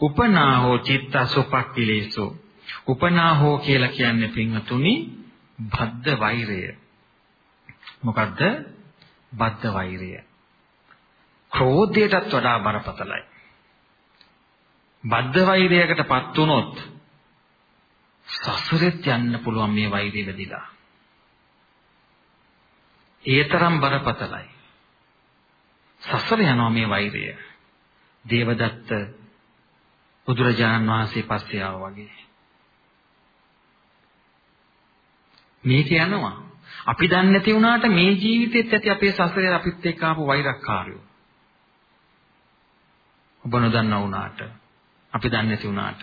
උපනාහෝ චිත්තසුපක්ඛිලේසෝ උපනාහෝ කියලා කියන්නේ පින්වතුනි බද්ධ වෛරය. මොකද්ද? බද්ධ වෛරය. ක්‍රෝධයටත් වඩා බරපතලයි. බද්ධ වෛරයකටපත් වුනොත් සසරෙත් යන්න පුළුවන් මේ වෛරය වෙදිලා. ඒ තරම් බරපතලයි. සසර යනවා මේ වෛරය. දේවදත්ත බුදුරජාණන් වහන්සේ පස්සේ ආවා වගේ. මේක යනවා. අපි දන්නේ නැති වුණාට මේ ජීවිතෙත් ඇති අපේ සසරේ අපිත් එක්ක ආපු වෛරක්කාරයෝ. ඔබ නොදන්නා වුණාට අපි දන්නේ නැති වුණාට.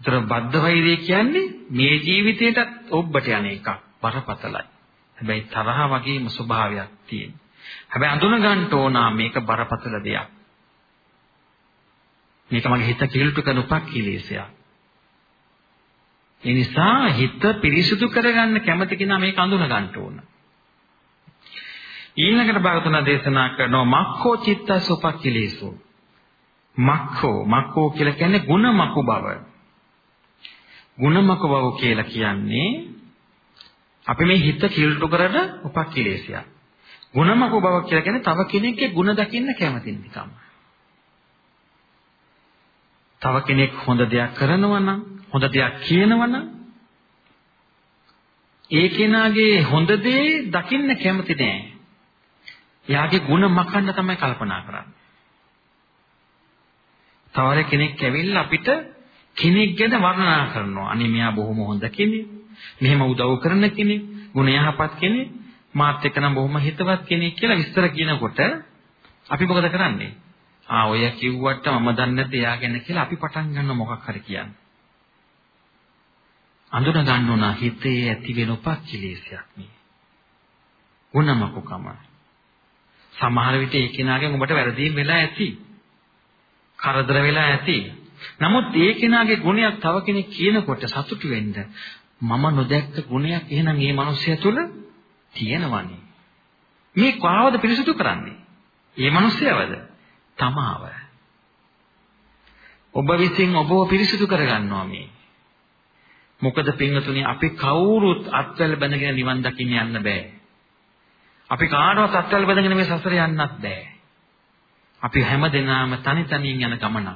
ඒතර බද්ධ වෛරය කියන්නේ මේ ජීවිතේටත් ඔබට යන එකක් බරපතලයි. හැබැයි තරහ වගේම ස්වභාවයක් තියෙනවා. හැබැයි අඳුන ගන්න ඕනා මේක බරපතල දෙයක්. මේක මගේ හිත කිලුට කරන උපක්ඛිලේශයක්. ඒ නිසා හිත පිරිසිදු කරගන්න කැමති කෙනා මේක අඳුන ගන්න ඕන. ඊළඟට භාගතුනා දේශනා කරනවා මක්ඛෝ චිත්තස් උපක්ඛිලේසෝ. මක්ඛෝ මක්ඛෝ කියලා කියන්නේ ಗುಣමකු බව. ගුණමක බව කියලා කියන්නේ අපි මේ හිත කිල්ටු කරන උපක්ඛිලේශයක්. ගුණමක බව කියලා කියන්නේ තව කෙනෙක්ගේ ගුණ දකින්න කැමති නිකම්. තව කෙනෙක් හොඳ දෙයක් කරනවා නම්, හොඳ දෙයක් කියනවා නම් ඒ කෙනාගේ හොඳ දේ දකින්න කැමති නෑ. එයාගේ ಗುಣ මකන්න තමයි කල්පනා කරන්නේ. තවර කෙනෙක් ඇවිල්ලා අපිට කෙනෙක් ගැන වර්ණනා කරනවා. අනේ මෙයා බොහොම හොඳ කෙනෙක්. මෙහෙම උදව් කරන කෙනෙක්, ගුණ යහපත් කෙනෙක්, මාත් එක්ක නම් බොහොම හිතවත් කෙනෙක් කියලා විස්තර කියනකොට අපි මොකද කරන්නේ? ආ ඔය කිව්වට මම දන්නේ නැද්ද එයා ගැන කියලා අපි පටන් ගන්න මොකක් හරි කියන්නේ. අඳුන ගන්න ඕන හිතේ ඇති වෙන උපක්ඛිලේශයක් මේ. ಗುಣමකුකම. සමහර විට ඒ කෙනාගෙන් ඔබට වැරදීම් වෙලා ඇති. කරදර වෙලා ඇති. නමුත් ඒ කෙනාගේ ගුණයක් තව කෙනෙක් කියනකොට සතුටු වෙන්න මම නොදැක්ක ගුණයක් එහෙනම් මේ මිනිස්සයා තුළ තියෙනවනේ. මේ කාවද පිරිසුදු කරන්නේ? මේ මිනිස්සයවද? තමාව. ඔබ විසින් ඔබව පිරිසුදු කරගන්නවා මේ. මොකද පින්වතුනි අපි කවුරුත් අත්වල බැඳගෙන නිවන් දකින්න යන්න බෑ. අපි කාටවත් අත්වල බැඳගෙන මේ සසර යන්නත් බෑ. අපි හැම දිනම තනි තනියෙන් යන ගමනක්.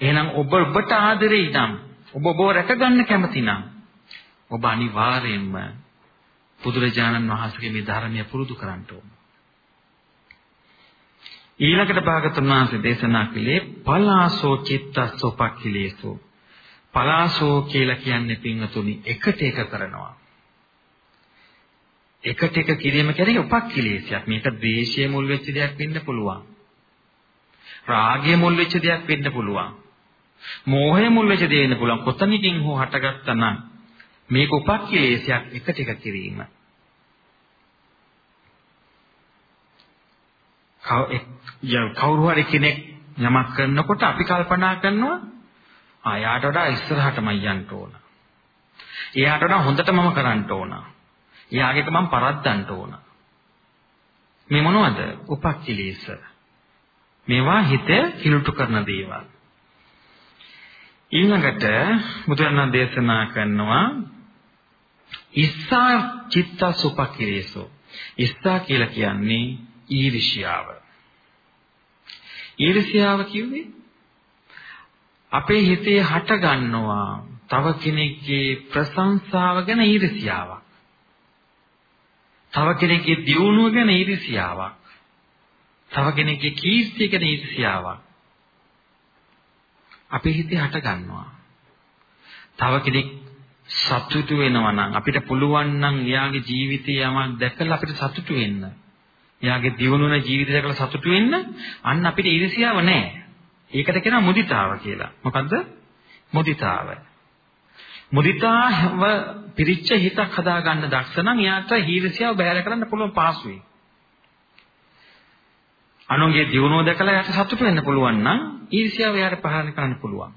එහෙනම් ඔබ ඔබට ආදරේ ඉදම් ඔබ ඔබව රැකගන්න කැමති නම් ඔබ අනිවාර්යයෙන්ම බුදුරජාණන් වහන්සේගේ මේ ධර්මය පුරුදු කරන්න ඕන. ඊළඟට භාගතුන් වහන්සේ දේශනා කළේ පලාසෝ චිත්තස්සෝපක්ඛිලේසෝ පලාසෝ කියලා කියන්නේ පින්වතුනි එකට එක කරනවා. එකට එක කිරීම කියන්නේ උපක්ඛිලේශයක්. මේක ද්වේෂයේ මුල් වෙච්ච දෙයක් වෙන්න පුළුවන්. රාගයේ මුල් වෙච්ච දෙයක් වෙන්න පුළුවන්. මෝහයේ මුල් වෙච්ච දෙයක් වෙන්න පුළුවන්. කොතනකින් හෝ හටගත්තා නම් මේක උපක්ඛිලේශයක් එකට එක කිරීම. කවුරු හරි කෙනෙක් යමක් කරනකොට අපි කල්පනා කරනවා ආ යාට වඩා ඉස්සරහටමයි යන්න ඕන. එයාට වඩා හොඳට මම කරන්න ඕන. එයාගේක මම පරද්දන්න ඕන. මේ මොනවද? උපක්ඛිලේශ. මේවා හිත කිලුටු කරන දේවල්. ඊළඟට බුදුරණන් දේශනා කරනවා ඉස්සා චිත්තස් උපක්ඛිලේසෝ. ඉස්සා කියලා කියන්නේ ඊර්ෂ්‍යාව. ඊර්ෂ්‍යාව කිව්වේ අපේ හිතේ හට ගන්නවා තව කෙනෙක්ගේ ප්‍රශංසාව ගැන ඊර්ෂ්‍යාවක්. තව කෙනෙක්ගේ දියුණුව ගැන ඊර්ෂ්‍යාවක්. තව කෙනෙක්ගේ කීර්තිය ගැන ඊර්ෂ්‍යාවක්. අපේ හිතේ හට ගන්නවා. තව කෙනෙක් සතුටු වෙනවා නම් අපිට පුළුවන් නම් එයාගේ ජීවිතයේ යමක් දැකලා අපිට සතුටු වෙන්න. එයාගේ දියුණු වෙන ජීවිතය දැකලා සතුටු වෙන්න අන්න අපිට ඊර්ෂ්‍යාව නැහැ. ඒකට කියනවා මුදිතාව කියලා. මොකද්ද? මුදිතාව. මුදිතාව පිරිච්ච හිතක් හදාගන්න දක්ෂ නම් එයාට ඊර්ෂ්‍යාව බැහැර කරන්න පුළුවන් පාසුයි. අනුන්ගේ දියුණුව දැකලා එයාට සතුටු වෙන්න පුළුවන් නම් ඊර්ෂ්‍යාව එයාට පහළ කරන්න පුළුවන්.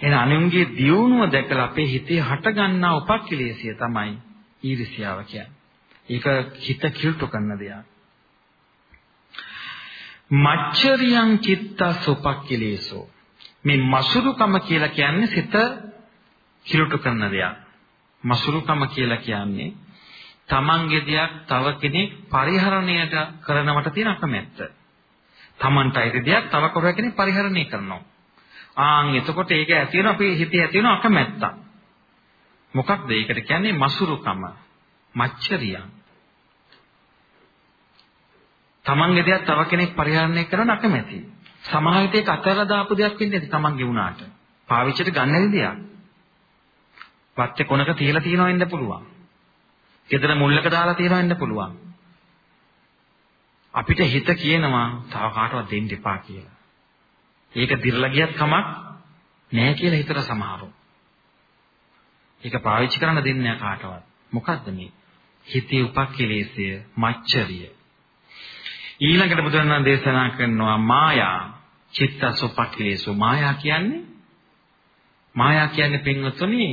එහෙනම් අනුන්ගේ දියුණුව දැකලා අපේ හිතේ හටගන්නා උපක්ඛලේශය තමයි ඊර්ෂ්‍යාව කියන්නේ. ඒක හිත කිල්ටු කරන දෙයක්. මච්චරියං චිත්තස් උපක්ඛලේශෝ මේ මසුරුකම කියලා කියන්නේ සිත කිලුට කරන දෙයක්. මසුරුකම කියලා කියන්නේ තමන්ගේ දෙයක් තව කෙනෙක් පරිහරණයට කරනවට තියෙන අකමැත්ත. තමන්ට අයිති දෙයක් තව කෙනෙක් පරිහරණය කරනවා. ආන් එතකොට ඒක ඇති වෙන අපේ හිතේ ඇති වෙන අකමැත්ත. මොකක්ද ඒකට කියන්නේ මසුරුකම, මච්චරියං. තමන්ගේ දෙයක් තව කෙනෙක් පරිහරණය කරන අකමැති. සමහර විට ඒක අතහැරලා දාපු දෙයක් වෙන්නේ නැති තමන්ගේ වුණාට. පාවිච්චිට ගන්න දෙයක්. පත්තේ කොනක තියලා තියෙනව වෙන්න පුළුවන්. ගෙදර මුල්ලක දාලා තියෙනව වෙන්න පුළුවන්. අපිට හිත කියනවා තව කාටවත් දෙන්න එපා කියලා. ඒක දිරලා ගියත් කමක් නෑ කියලා හිතර සමහරව. ඒක පාවිච්චි කරන්න දෙන්නේ නෑ කාටවත්. මොකද්ද මේ? හිතේ උපක්ඛලේශය මච්චරිය. ඊළඟට බුදුරණන් දේශනා කරනවා මායා චිත්තසුපක්ඛලේශෝ මායා කියන්නේ මායා කියන්නේ පින්වතුනි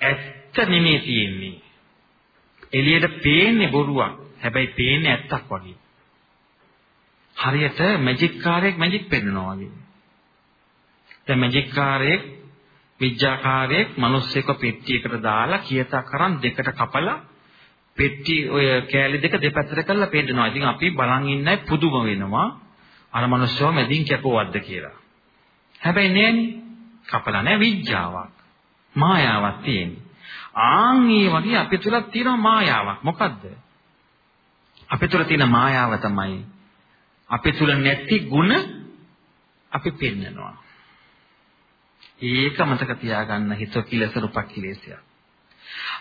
ඇත්ත නෙමෙයි තියෙන්නේ. එළියට පේන්නේ බොරුවක්. හැබැයි පේන්නේ ඇත්තක් වගේ. හරියට මැජික් කාරයෙක් මැජික් පෙන්නනවා වගේ. දැන් මැජික් කාරයෙක් විද්‍යාකාරයෙක් මිනිස්සෙක්ව පෙට්ටියකට දාලා කියතා කරන් දෙකට කපලා පෙට්ටි ඔය කෑලි දෙක දෙපැත්තට කරලා පෙන්නනවා. ඉතින් අපි බලන් ඉන්නයි පුදුම වෙනවා. අර මිනිස්සුව මැදින් කැපුවද්ද කියලා. හැබැයි නෑනේ. කපලා නෑ විද්‍යාවක්. මායාවක් තියෙන්නේ. ආන් මේ වගේ අපි තුල තියෙන මායාවක්. මොකද්ද? අපි තුල තියෙන මායාව තමයි අපි තුල නැති ಗುಣ අපි පෙන්නනවා. ඒක මතක තියාගන්න හිත කිලසරුපක් කිලේශයක්.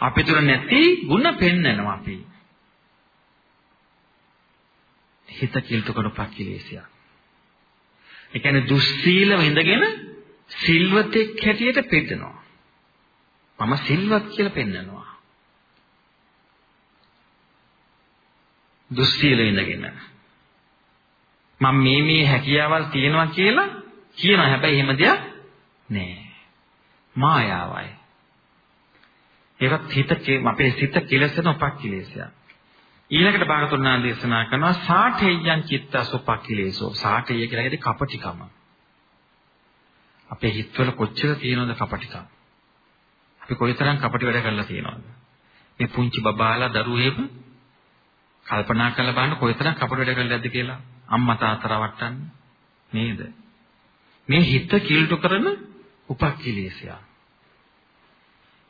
අපි තුල නැති ಗುಣ පෙන්නනවා අපි. හිත කිල්තු කරපක් කිලේශයක්. ඒ කියන්නේ දුස්සීලව ඉඳගෙන සිල්වතෙක් හැටියට පෙන්නනවා. මම සිල්වත් කියලා පෙන්නනවා. දුස්සීල ඉඳගෙන මම මේ මේ හැකියාවල් තියෙනවා කියලා කියනවා. හැබැයි එහෙම දෙයක් නෑ. මායාවයි. ඒකත් හිත අපේ සිත කෙලසන උපක්ඛිලේශයක්. ඊළඟට භාගතුන්නා දේශනා කරනවා සාඨේයයන් චිත්තස උපක්ඛිලේශෝ. සාඨේය කියලා කියන්නේ කපටිකම. අපේ හිතවල කොච්චර තියෙනවද කපටිකම? අපි කොයිතරම් කපටි වැඩ කරලා තියෙනවද? මේ පුංචි බබාලා දරුවේම කල්පනා කරලා බලන්න කොයිතරම් කපටි වැඩ කරලාද කියලා. අම්මා තාත්තා රවට්ටන්නේ නේද? මේ හිත කිල්ටු කරන උපක්ඛිලේශය.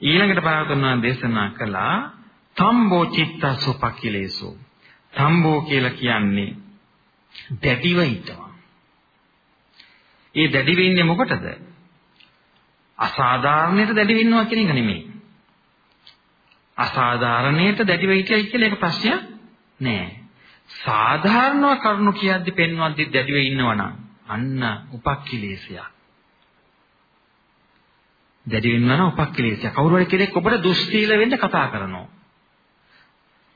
ඊළඟට පාරතුනා දේශනා කළා තම්බෝ චිත්තස් උපක්ඛිලේසෝ. තම්බෝ කියලා කියන්නේ දැඩිව හිටවා. ඒ දැඩිව ඉන්නේ මොකටද? අසාධාරණයට දැඩිව ඉන්නවා කියන එක නෙමෙයි. අසාධාරණයට දැඩිව හිටියයි කියලා ඒක ප්‍රශ්නයක් නෑ. සාධාරණව කරුණු කියද්දි පෙන්වද්දි දැඩිව ඉන්නවනම් අන්න උපක්ඛිලේශයක්. දැඩි වෙනවා නම් උපක්ඛිලේශයක්. කවුරු හරි කෙනෙක් ඔබට දුස්සීල වෙන්න කතා කරනවා.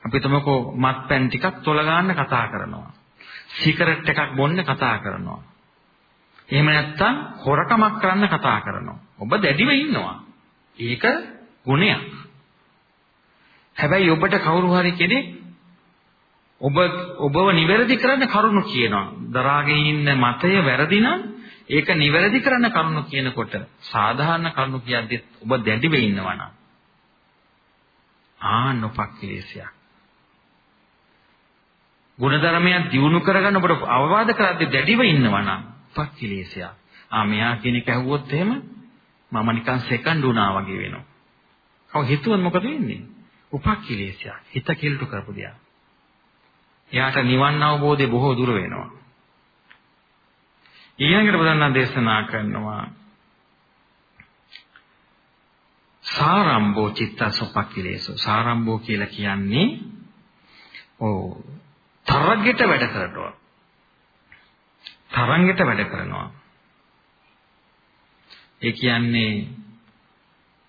අපි තමකෝ මත්පැන් ටිකක් තොල ගන්න කතා කරනවා. සිගරට් එකක් බොන්න කතා කරනවා. එහෙම නැත්නම් හොරකමක් කරන්න කතා කරනවා. ඔබ දැඩිව ඉන්නවා. ඒක ගුණයක්. හැබැයි ඔබට කවුරු හරි කෙනෙක් ඔබ ඔබව නිවැරදි කරන්න කරුණු කියනවා. දරාගෙන ඉන්න මතය වැරදි නම් ඒක නිවැරදි කරන්න කරුණු කියනකොට සාධාරණ කරුණු කියද්දි ඔබ දැඩිව ඉන්නවා නම් ආනොපක්ඛලේශයක්. ගුණධර්මයක් දියුණු කරගන්න ඔබට අවවාද කරද්දී දැඩිව ඉන්නවා නම් පක්ඛලේශයක්. ආ මෙයා කෙනෙක් ඇහුවොත් එහෙම මම නිකන් සෙකන්ඩ් වුණා වගේ වෙනවා. කව හිතුවොත් මොකද වෙන්නේ? උපක්ඛලේශයක්. හිත කිල්ටු කරපු දෙයක්. එයාට නිවන් අවබෝධය බොහෝ දුර වෙනවා. ඊළඟට බුදුන් දේශනා කරනවා සාරම්භෝ චිත්තසුපක්ඛිලේසෝ සාරම්භෝ කියලා කියන්නේ ඔව් තරගෙට වැඩ කරනවා. තරංගෙට වැඩ කරනවා. ඒ කියන්නේ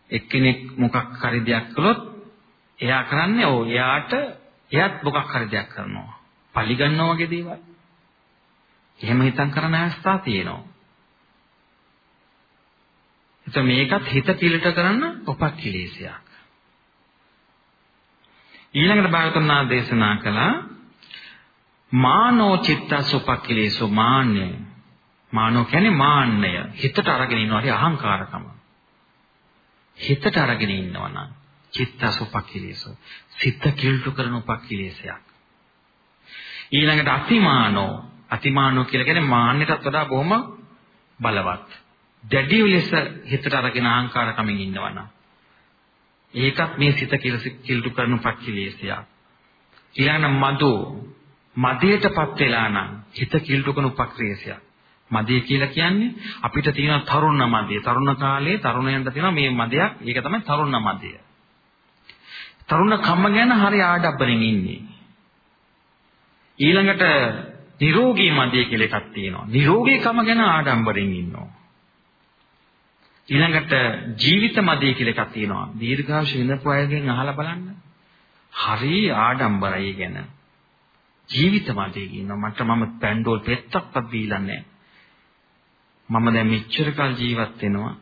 එක්කෙනෙක් මොකක් හරි දෙයක් කළොත් එයා කරන්නේ ඔව් එයාට එයාත් මොකක් හරි දෙයක් කරනවා. පලි ගන්නවා වගේ දේවල්. එහෙම හිතන් කරන අවස්ථා තියෙනවා. එතකොට මේකත් හිත පිළිට කරන උපක්ඛිලේශයක්. ඊළඟට භාගතුන් වහන්සේ දේශනා කළා මානෝ චිත්තස් උපක්ඛිලේසෝ මාන්නය. මානෝ කියන්නේ මාන්නය. හිතට අරගෙන ඉන්නවා හරි අහංකාරකම. හිතට අරගෙන ඉන්නවා නම් චිත්තස් උපක්ඛිලේසෝ සිත කිල්ටු කරන උපක්ඛිලේශයක්. ඊළඟට අතිමානෝ අතිමානෝ කියලා කියන්නේ මාන්නයටත් වඩා බොහොම බලවත්. දැඩි ලෙස හිතට අරගෙන අහංකාරකමින් ඉන්නවනම් ඒකත් මේ සිත කිල්ටු කරන උපක්ඛිලේශයක්. ඊළඟ මදෝ මදයටපත් වෙලා නම් හිත කිල්ටු කරන උපක්‍රේෂයක්. මදය කියලා කියන්නේ අපිට තියෙන තරුණ මදය. තරුණ කාලේ තරුණයන්ට තියෙන මේ මදයක්. ඒක තමයි තරුණ මදය. තරුණ කම්ම ගැන හරි ආඩම්බරෙන් ඉන්නේ. ඊළඟට නිරෝගී මදය කියලා එකක් තියෙනවා. නිරෝගී කම ගැන ආඩම්බරෙන් ඉන්නවා. ඊළඟට ජීවිත මදය කියලා එකක් තියෙනවා. දීර්ඝාෂ විඳපු අයගෙන් අහලා බලන්න. හරි ආඩම්බරයි ගැන. ජීවිත මදේ කියනවා මට මම පැන්ඩෝල් පෙත්තක්වත් දීලා නැහැ. මම දැන් මෙච්චර කල් ජීවත් වෙනවා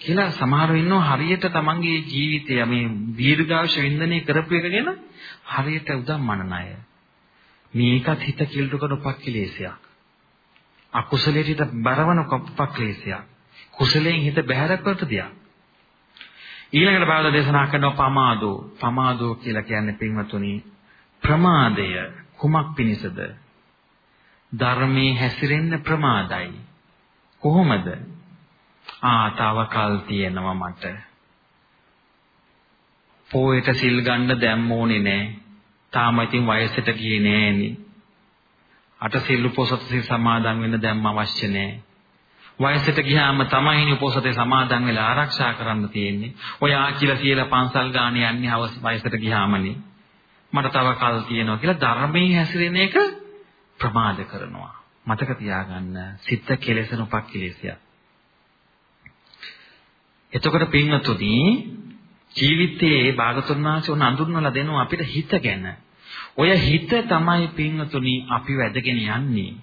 කියලා සමහරව ඉන්නවා හරියට තමන්ගේ ජීවිතය මේ දීර්ඝායුෂ වින්දනය කරපු එක ගැන හරියට උදම්මනන අය. මේකත් හිත කිල්ඩු කරන උපක්ඛලේශයක්. අකුසලයට හිත බරවන උපක්ඛලේශයක්. කුසලයෙන් හිත බැහැර කරට දෙයක්. ඊළඟට බාද දේශනා කරනවා පමාදෝ. පමාදෝ කියලා කියන්නේ පින්වතුනි ප්‍රමාදය කුමක් පිණිසද? ධර්මයේ හැසිරෙන්න ප්‍රමාදයි. කොහොමද? ආ තව කල් තියෙනවා මට. පොයට සිල් ගන්න දැම්මෝනේ නෑ. තාම ඉතින් වයසට ගියේ නෑනේ. අට සිල් උපෝසත සිල් සමාදන් වෙන්න දැම්ම අවශ්‍ය නෑ. වයසට ගියාම තමයිනි උපෝසතේ සමාදන් වෙලා ආරක්ෂා කරන්න තියෙන්නේ. ඔය ආචිලා කියලා පන්සල් ගාන යන්නේ වයසට ගියාමනේ. මට තව කල් තියෙනවා කියලා ධර්මයේ හැසිරෙන එක ප්‍රමාද කරනවා. මතක තියාගන්න සිත කෙලෙසන උපක්ඛලේශය. එතකොට පින්වතුනි ජීවිතයේ භාගතුන් වහන්සේ උන අඳුන්වලා දෙනවා අපිට හිත ගැන. ඔය හිත තමයි පින්වතුනි අපි වැදගෙන යන්නේ.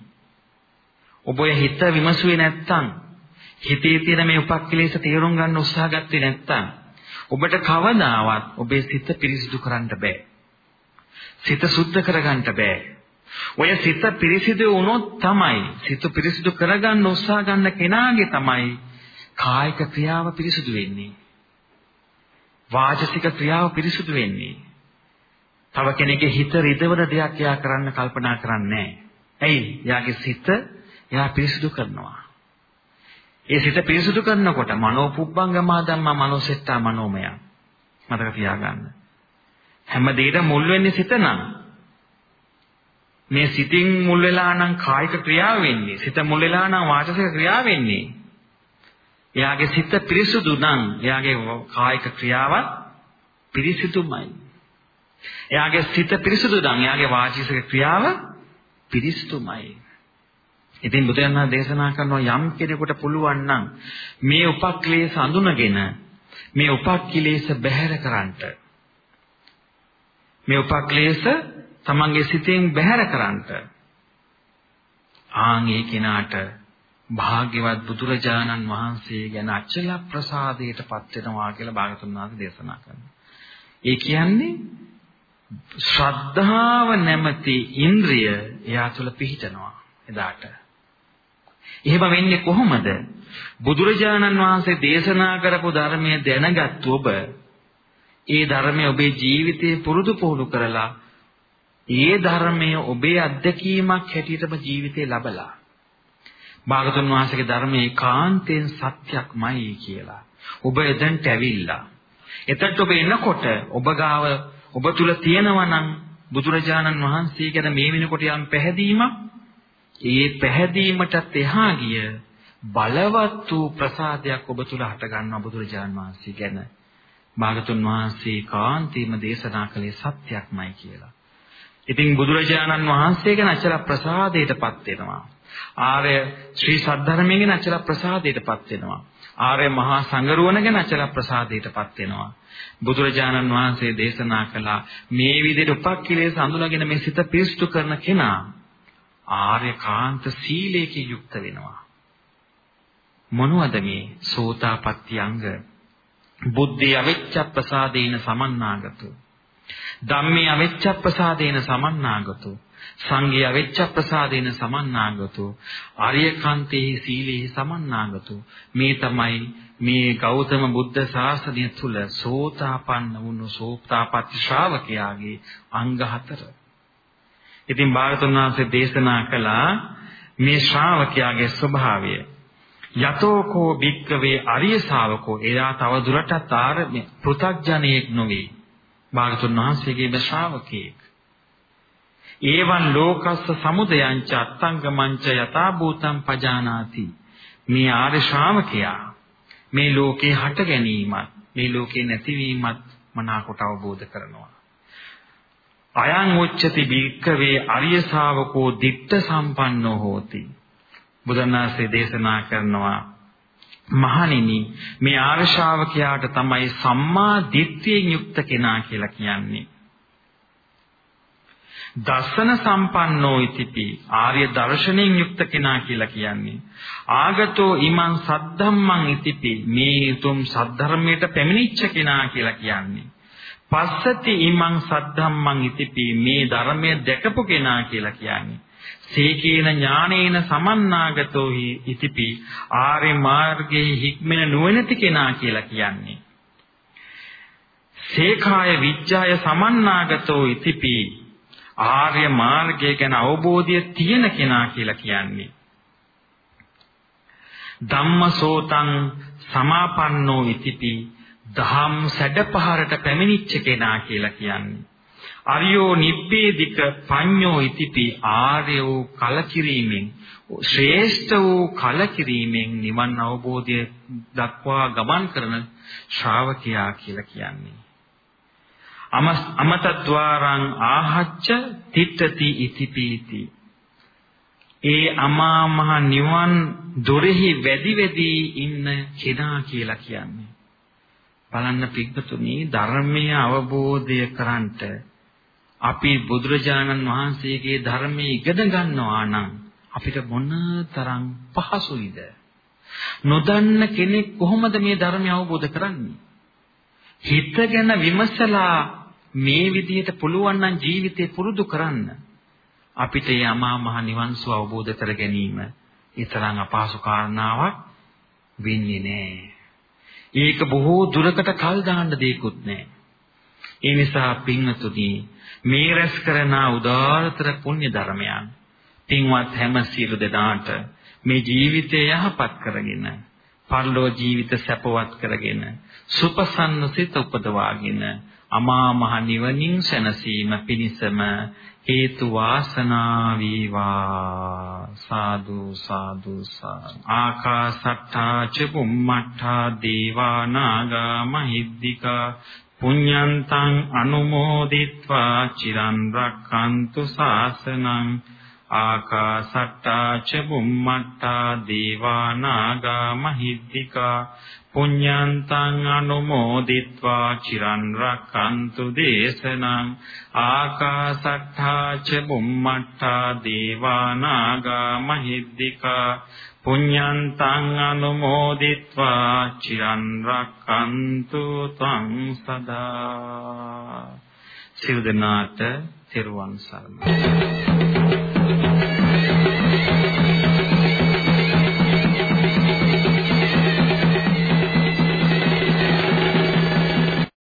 ඔබ ඔය හිත විමසුවේ නැත්තම් හිතේ තියෙන මේ උපක්ඛලේශ තේරුම් ගන්න උත්සාහ ගත්තේ නැත්තම් ඔබට කවදාවත් ඔබේ සිත පිරිසිදු කරන්න බෑ. සිත සුද්ධ කරගන්න බෑ. ඔය සිත පිරිසිදු වුණොත් තමයි සිත පිරිසිදු කරගන්න උත්සාහ ගන්න කෙනාගේ තමයි කායික ක්‍රියාව පිරිසිදු වෙන්නේ. වාචසික ක්‍රියාව පිරිසිදු වෙන්නේ. තව කෙනෙක්ගේ හිත රිදවන දෙයක් එයා කරන්න කල්පනා කරන්නේ නැහැ. ඇයි? එයාගේ සිත එයා පිරිසිදු කරනවා. ඒ සිත පිරිසිදු කරනකොට මනෝ පුබ්බංගමා ධම්මා මනෝසෙට්ටා මනෝමය. මතක තියාගන්න. හැම දෙයකම මුල් වෙන්නේ සිත නම්. මේ සිතින් මුල් වෙලා නම් කායික ක්‍රියාව වෙන්නේ. සිත මුල් වෙලා නම් වාචසික ක්‍රියාව වෙන්නේ. එයාගේ සිත පිරිසුදු නම් එයාගේ කායික ක්‍රියාවත් පිරිසිදුමයි. එයාගේ සිත පිරිසුදු නම් එයාගේ වාචික ක්‍රියාව පිරිසිදුමයි. ඉතින් බුදුන් වහන්සේ දේශනා කරනවා යම් කෙනෙකුට පුළුවන් නම් මේ උපක්ලේශ අඳුනගෙන මේ උපක්ලේශ බැහැර කරන්නට මේ උපක්ලේශ තමන්ගේ සිතෙන් බැහැර කරන්නට ආන් ඒ කෙනාට භාග්‍යවත් බුදුරජාණන් වහන්සේ ගැන අචල ප්‍රසාදයටපත් වෙනවා කියලා භාගතුන් වහන්සේ දේශනා කරනවා. ඒ කියන්නේ ශ්‍රද්ධාව නැමැති ඉන්ද්‍රිය එයා තුළ පිහිටනවා එදාට. එහෙම වෙන්නේ කොහොමද? බුදුරජාණන් වහන්සේ දේශනා කරපු ධර්මය දැනගත් ඔබ ඒ ධර්මය ඔබේ ජීවිතේ පුරුදු පුහුණු කරලා ඒ ධර්මය ඔබේ අත්දැකීමක් හැටියටම ජීවිතේ ලබලා භාගතුන් වහන්සේගේ ධර්මයේ කාන්තෙන් සත්‍යක්මයි කියලා. ඔබ එදන්ට ඇවිල්ලා. එතට ඔබ එනකොට ඔබ ගාව ඔබ තුල තියෙනවා නම් බුදුරජාණන් වහන්සේ ගැන මේ වෙනකොට යම් පැහැදීමක් ඒ පැහැදීමටත් එහා ගිය බලවත් වූ ප්‍රසාදයක් ඔබ තුල හට ගන්නවා බුදුරජාණන් වහන්සේ ගැන. භාගතුන් වහන්සේ කාන්තේම දේශනා කළේ සත්‍යක්මයි කියලා. ඉතින් බුදුරජාණන් වහන්සේගේ අචල ප්‍රසාදයටපත් වෙනවා. ආර්ය ශ්‍රී සද්ධර්මයේ අචල ප්‍රසාදයටපත් වෙනවා. ආර්ය මහා සංගරුවන ගැන අචල ප්‍රසාදයටපත් වෙනවා. බුදුරජාණන් වහන්සේ දේශනා කළා මේ විදිහට උපක්ඛිලේ සඳුනගෙන මේ සිත පිරිසුදු කරන කෙනා ආර්ය කාන්ත සීලයකින් යුක්ත වෙනවා. මොනවද මේ සෝතාපට්ටි අංග? බුද්ධි අවිච්ඡ ප්‍රසාදේන සමන්නාගතෝ. ධම්මේ අවිච්ඡ ප්‍රසාදේන සමන්නාගතෝ. සංඝේ අවිච්ඡ ප්‍රසාදේන සමන්නාගතෝ. ආර්යකාන්තේ සීලේ සමන්නාගතෝ. මේ තමයි මේ ගෞතම බුද්ධ ශාසනය තුල සෝතාපන්න වුණු සෝතාපට්ටි ශ්‍රාවකයාගේ අංග හතර. ඉතින් භාගතුන් වහන්සේ දේශනා කළා මේ ශ්‍රාවකයාගේ ස්වභාවය යතෝකෝ භික්කවේ අරිය ශාවකෝ එයා තව දුරටත් ආර පෘථග්ජනයෙක් නොවේ. භාගතුන් වහන්සේගේ ශ්‍රාවකයෙක්. ඒවන් ලෝකස්ස සමුදයංච අත්තංගමංච යථා භූතං පජානාති. මේ ආර්ය ශ්‍රාවකයා මේ ලෝකේ හට ගැනීමත් මේ ලෝකේ නැතිවීමත් මනාකොට අවබෝධ කරනවා. අයං උච්චති බික්කවේ අරිය ශාවකෝ ditta සම්පන්නෝ හෝති. බුදුන් වහන්සේ දේශනා කරනවා මහණෙනි මේ ආර්ය ශ්‍රාවකයාට තමයි සම්මා දිට්ඨියෙන් යුක්ත කෙනා කියලා කියන්නේ. දසන සම්පන්නෝ ඉතිපි ආර්ය දර්ශනයෙන් යුක්ත කෙනා කියලා කියන්නේ. ආගතෝ ඊමන් සද්ධම්මං ඉතිපි මේ උතුම් සද්ධර්මයට පැමිණිච්ච කෙනා කියලා කියන්නේ. පස්සති ඊමන් සද්ධම්මං ඉතිපි මේ ධර්මය දැකපු කෙනා කියලා කියන්නේ. සේකේන ඥානේන සමන්නාගතෝ ඉතිපි ආර්ය මාර්ගයේ හික්මෙන නුවණති කෙනා කියලා කියන්නේ සේඛාය විඥාය සමන්නාගතෝ ඉතිපි ආර්ය මාර්ගය ගැන අවබෝධය තියෙන කෙනා කියලා කියන්නේ. ධම්මසෝතං සමාපන්නෝ ඉතිපි දහම් සැඩපහරට පැමිණිච්ච කෙනා කියලා කියන්නේ. අරියෝ නිබ්බේධික පඤ්ඤෝ ඉතිපි ආර්ය වූ කලකිරීමෙන් ශ්‍රේෂ්ඨ වූ කලකිරීමෙන් නිවන් අවබෝධය දක්වා ගමන් කරන ශ්‍රාවකයා කියලා කියන්නේ. අමතද්වාරං ආහච්ච තිට්ඨති ඉතිපීති ඒ අමා මහ නිවන් දොරෙහි වැඩි වැඩි ඉන්න කෙනා කියලා කියන්නේ බලන්න පිටුතුනි ධර්මයේ අවබෝධය කරන්ට අපි බුදුරජාණන් වහන්සේගේ ධර්මයේ ඉගෙන ගන්නවා නම් අපිට මොන තරම් පහසුයිද නොදන්න කෙනෙක් කොහොමද මේ ධර්මය අවබෝධ කරන්නේ හිතගෙන විමසලා මේ විදිහට පුළුවන් නම් ජීවිතේ පුරුදු කරන්න අපිට මේ අමා මහ නිවන් සුව අවබෝධ කර ගැනීම ඊතරම් අපහසු කාරණාවක් වෙන්නේ නැහැ. ඒක බොහෝ දුරකට කල් දාන්න දෙයක්වත් නැහැ. ඒ නිසා පින්වතුනි මේ රැස් කරන උදාාරතර පුණ්‍ය ධර්මයන් පින්වත් හැම සියලු දෙනාට මේ ජීවිතය යහපත් කරගෙන පරලෝ ජීවිත සැපවත් කරගෙන සුපසන්න සිත උපදවාගෙන අමා මහ නිවනින් සැනසීම පිණිසම හේතු වාසනා වේවා. සාදු සාදු ආකාසට්ඨා ච බුම්මට්ඨා දේවා නාග මහිද්దికා පුඤ්ඤන්තං අනුමෝදිත්වා චිරන් රක්칸තු සාසනං ආකාසට්ටා ච බුම්මට්ටා දේවා නාග මහිද්దికා පුඤ්ඤන්තං අනුමෝදිත්වා චිරන් රක්칸තු දේශනං ආකාසට්ටා ච බුම්මට්ටා දේවා නාග මහිද්దికා පුඤ්ඤන්තං අනුමෝදිත්වා චිරන් රක්칸තු තං සදා සිවදනාට තෙරුවන් සරණයි.